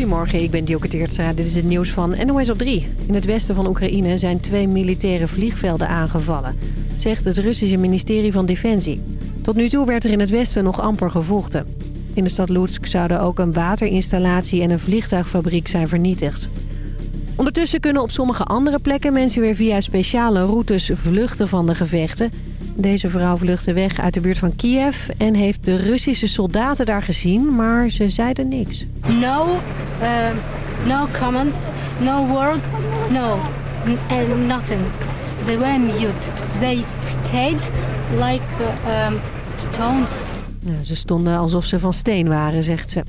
Goedemorgen, ik ben Dioke Teertstra. Dit is het nieuws van NOS op 3. In het westen van Oekraïne zijn twee militaire vliegvelden aangevallen, zegt het Russische ministerie van Defensie. Tot nu toe werd er in het westen nog amper gevochten. In de stad Lutsk zouden ook een waterinstallatie en een vliegtuigfabriek zijn vernietigd. Ondertussen kunnen op sommige andere plekken mensen weer via speciale routes vluchten van de gevechten. Deze vrouw vluchtte weg uit de buurt van Kiev en heeft de Russische soldaten daar gezien, maar ze zeiden niks. No, uh, no comments, no words, no, and nothing. They were mute. They stayed like uh, um, stones. Ja, ze stonden alsof ze van steen waren, zegt ze.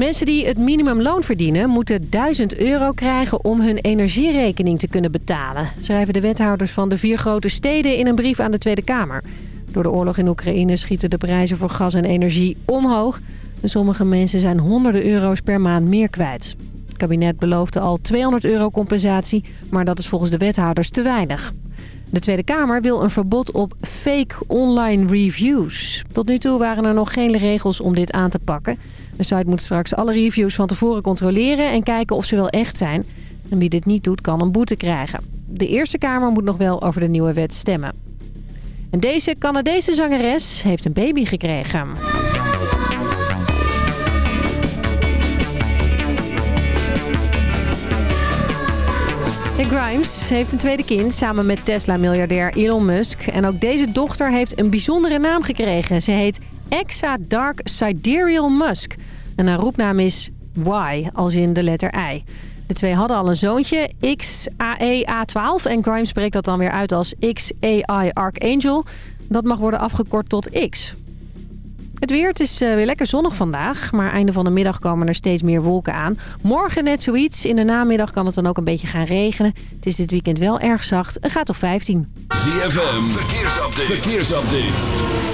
Mensen die het minimumloon verdienen moeten 1000 euro krijgen om hun energierekening te kunnen betalen. Schrijven de wethouders van de vier grote steden in een brief aan de Tweede Kamer. Door de oorlog in Oekraïne schieten de prijzen voor gas en energie omhoog. En sommige mensen zijn honderden euro's per maand meer kwijt. Het kabinet beloofde al 200 euro compensatie, maar dat is volgens de wethouders te weinig. De Tweede Kamer wil een verbod op fake online reviews. Tot nu toe waren er nog geen regels om dit aan te pakken. De site moet straks alle reviews van tevoren controleren en kijken of ze wel echt zijn. En wie dit niet doet, kan een boete krijgen. De Eerste Kamer moet nog wel over de nieuwe wet stemmen. En deze Canadese zangeres heeft een baby gekregen. Grimes heeft een tweede kind samen met Tesla-miljardair Elon Musk. En ook deze dochter heeft een bijzondere naam gekregen. Ze heet Exa Dark Sidereal Musk. En haar roepnaam is Y, als in de letter I. De twee hadden al een zoontje, XAE-A12. En Grimes spreekt dat dan weer uit als XAI Archangel. Dat mag worden afgekort tot X. Het weer, het is eh, weer lekker zonnig vandaag. Maar einde van de middag komen er steeds meer wolken aan. Morgen net zoiets. In de namiddag kan het dan ook een beetje gaan regenen. Het is dit weekend wel erg zacht. Het gaat op 15. ZFM, verkeersupdate. verkeersupdate.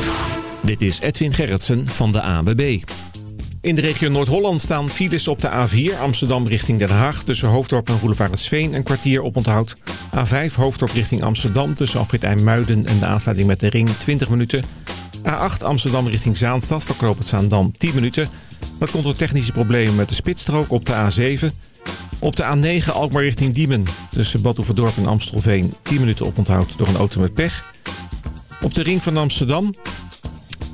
Dit is Edwin Gerritsen van de ABB. In de regio Noord-Holland staan files op de A4 Amsterdam richting Den Haag... tussen Hoofddorp en Roelevaretsveen een kwartier op onthoud. A5 Hoofddorp richting Amsterdam tussen Afrit IJmuiden en de aansluiting met de ring 20 minuten... A8 Amsterdam richting Zaanstad verkoopt het Zaandam 10 minuten. Dat komt door technische problemen met de spitsstrook op de A7. Op de A9 Alkmaar richting Diemen tussen Bad en Amstelveen 10 minuten oponthoud door een auto met pech. Op de ring van Amsterdam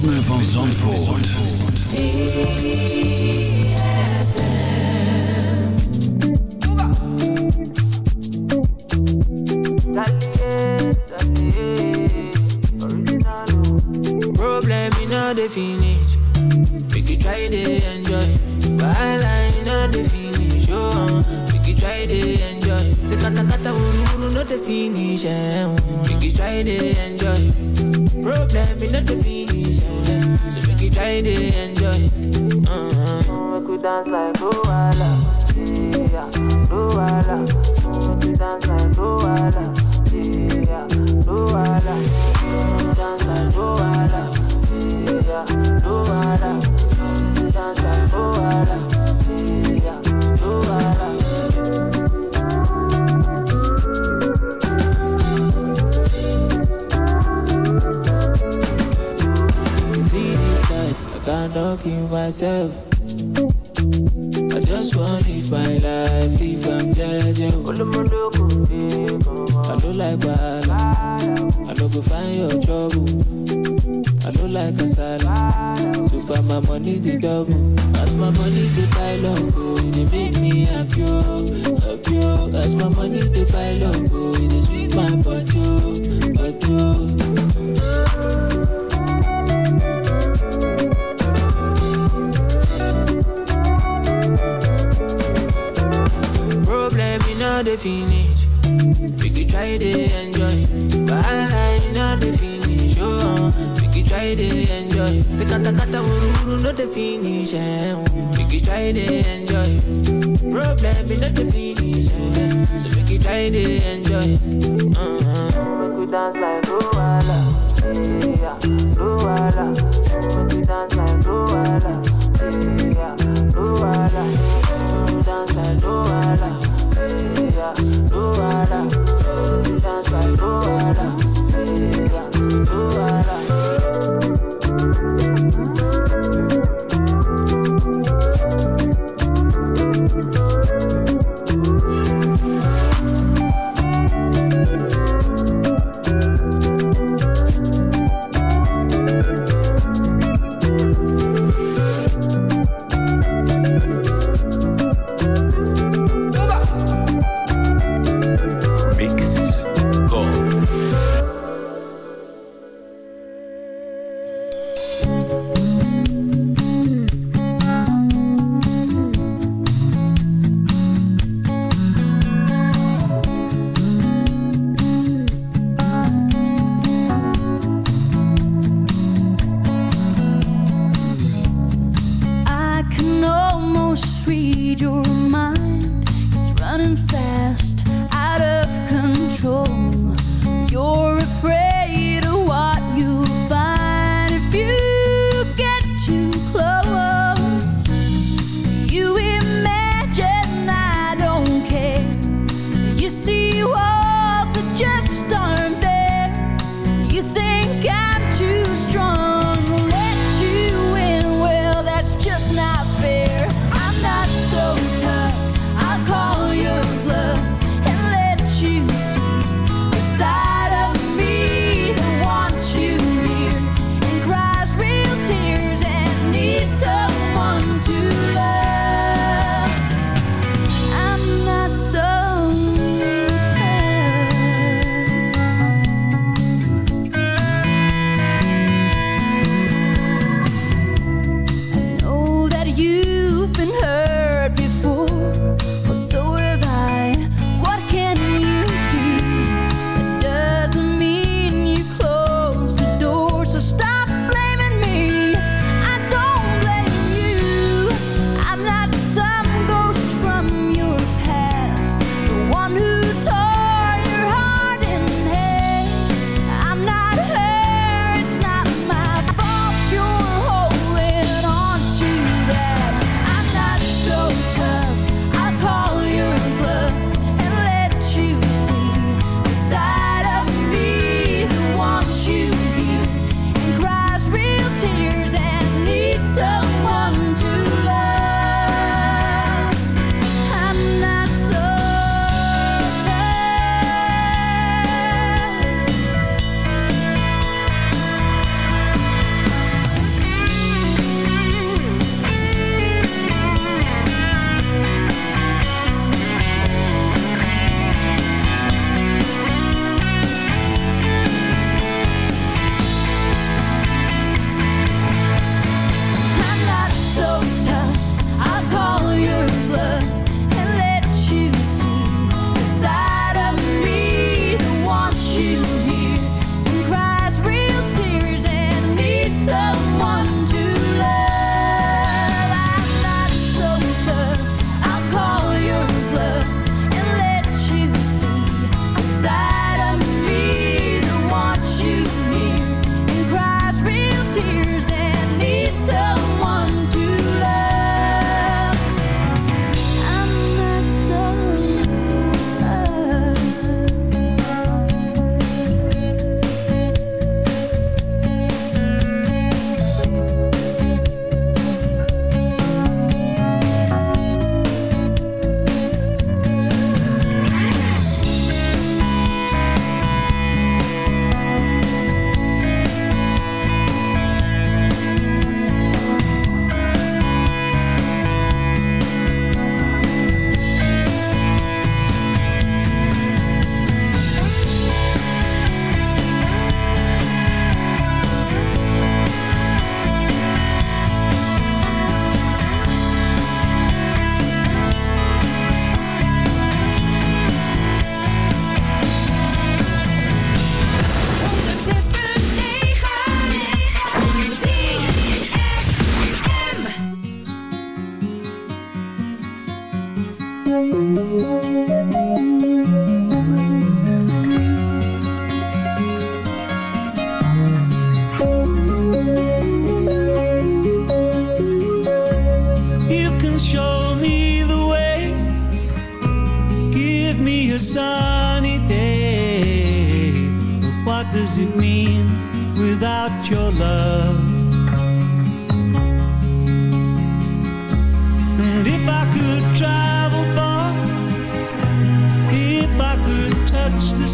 ritme van Zandvoort. Problem in all the finish. We could try to enjoy. Byline all the finish. Oh, could try to enjoy. Sekata kata ururu no the finish. Eh, oh. We could try to enjoy. I dey enjoy. Uh-huh. Make we dance like Luwala, yeah, Luwala. Make we dance like Luwala. talking myself. I just want to live my life if I'm judging. I don't like bad. I don't go find your trouble. I don't like a salad. So far my money the double. As my money they pile up, oh, they make me happy, oh, happy. Oh. As my money they pile up, oh, they sweet my body. Oh. the finish. We could try to enjoy. But I know the finish. Oh, we could try to enjoy. Say kata kata wuru no the finish. Eh. We could try to enjoy. Problem is not the finish. Eh. So we could try to enjoy. Uh-huh. We dance like Luwala. Yeah, Luwala. We dance like Luwala. Yeah, Luwala.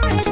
marriage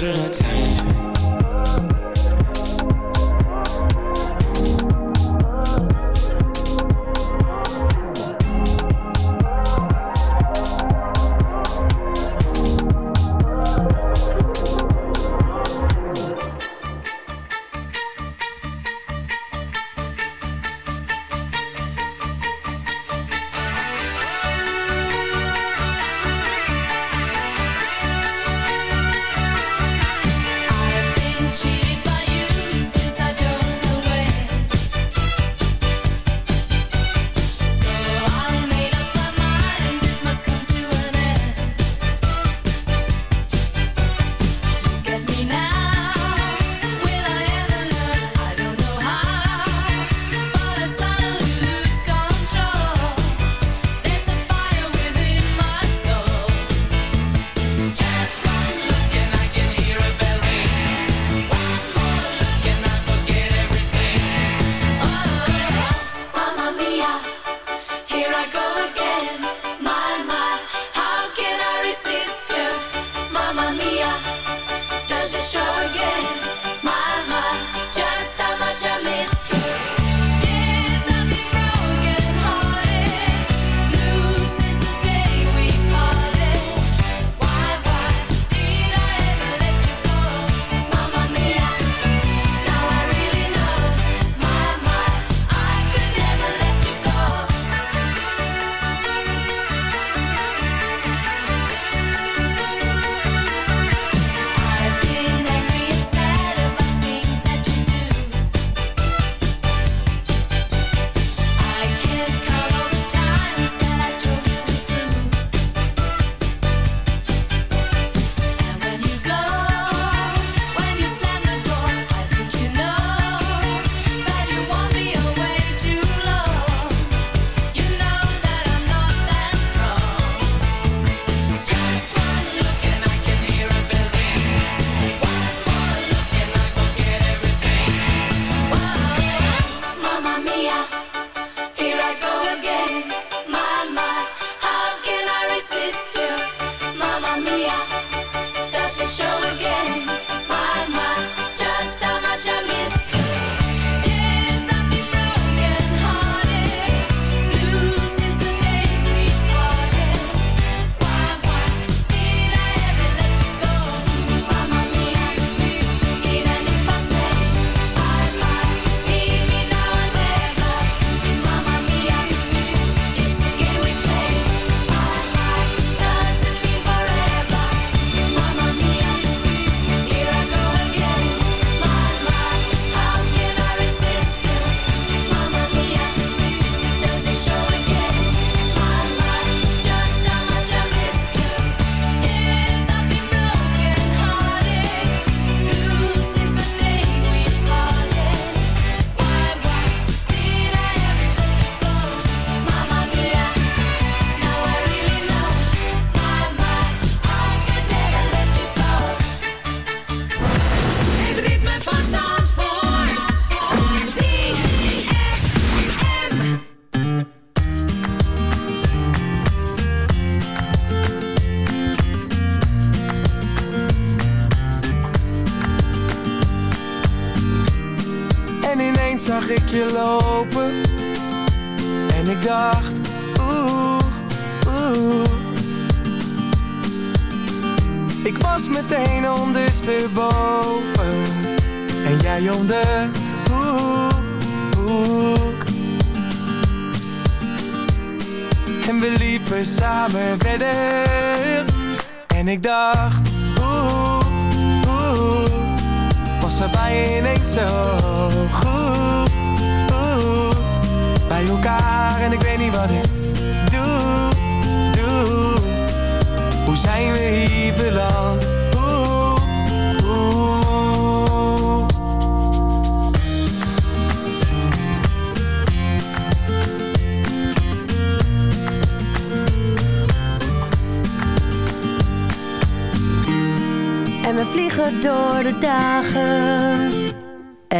hundred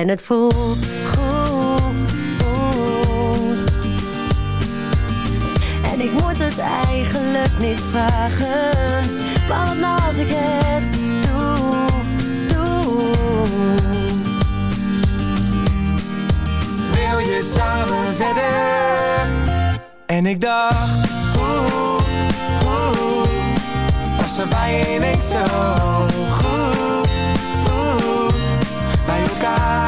en het voelt goed. En ik moet het eigenlijk niet vragen, maar wat als ik het doe, doe. Wil je samen verder? En ik dacht, als oeh, als er bij zo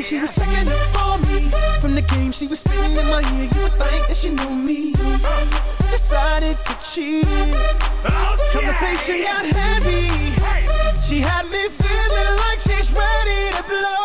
way she was checking up on me. From the game she was spitting in my ear, you would think that she knew me. Uh, decided to cheat. Oh, okay. Conversation got heavy. She had me feeling like she's ready to blow.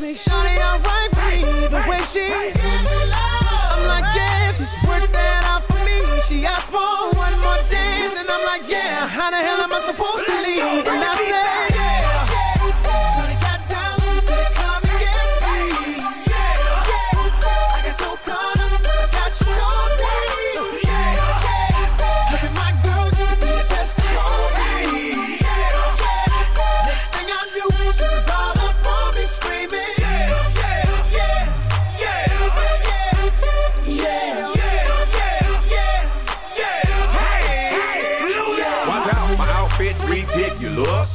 me. right for me The way she. I'm like, yeah, just work that out for me. She asked for one more dance, and I'm like, yeah, how the hell am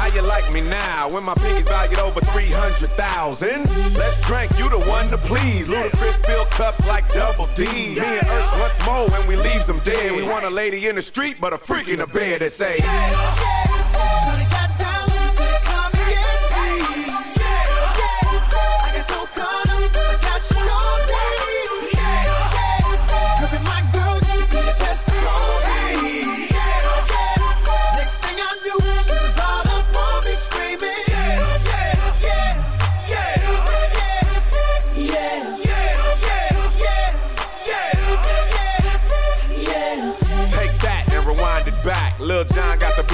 How you like me now when my pinkies valued over 300,000? Let's drink, you the one to please. Ludacris fill cups like double D. Me and Ursh once more when we leaves them dead. We want a lady in the street, but a freak in the bed that say,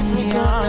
Kiss me to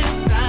satisfied.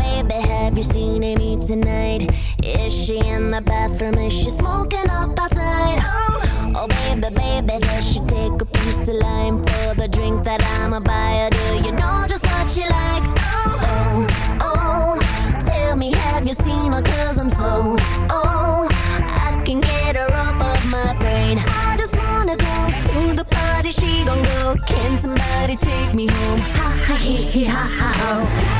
Baby, have you seen Amy tonight? Is she in the bathroom? Is she smoking up outside? Oh, oh baby, baby, does she take a piece of lime for the drink that I'ma buy? Do you know just what she likes? Oh, oh, oh, tell me, have you seen her? Cause I'm so, oh, I can get her off of my brain. I just wanna go to the party, she gon' go. Can somebody take me home? Ha ha he he ha ha.